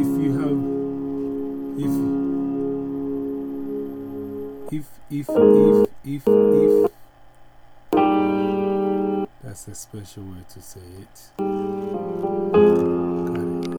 if you have, if, if, if, if, if, if, that's a special way to say it.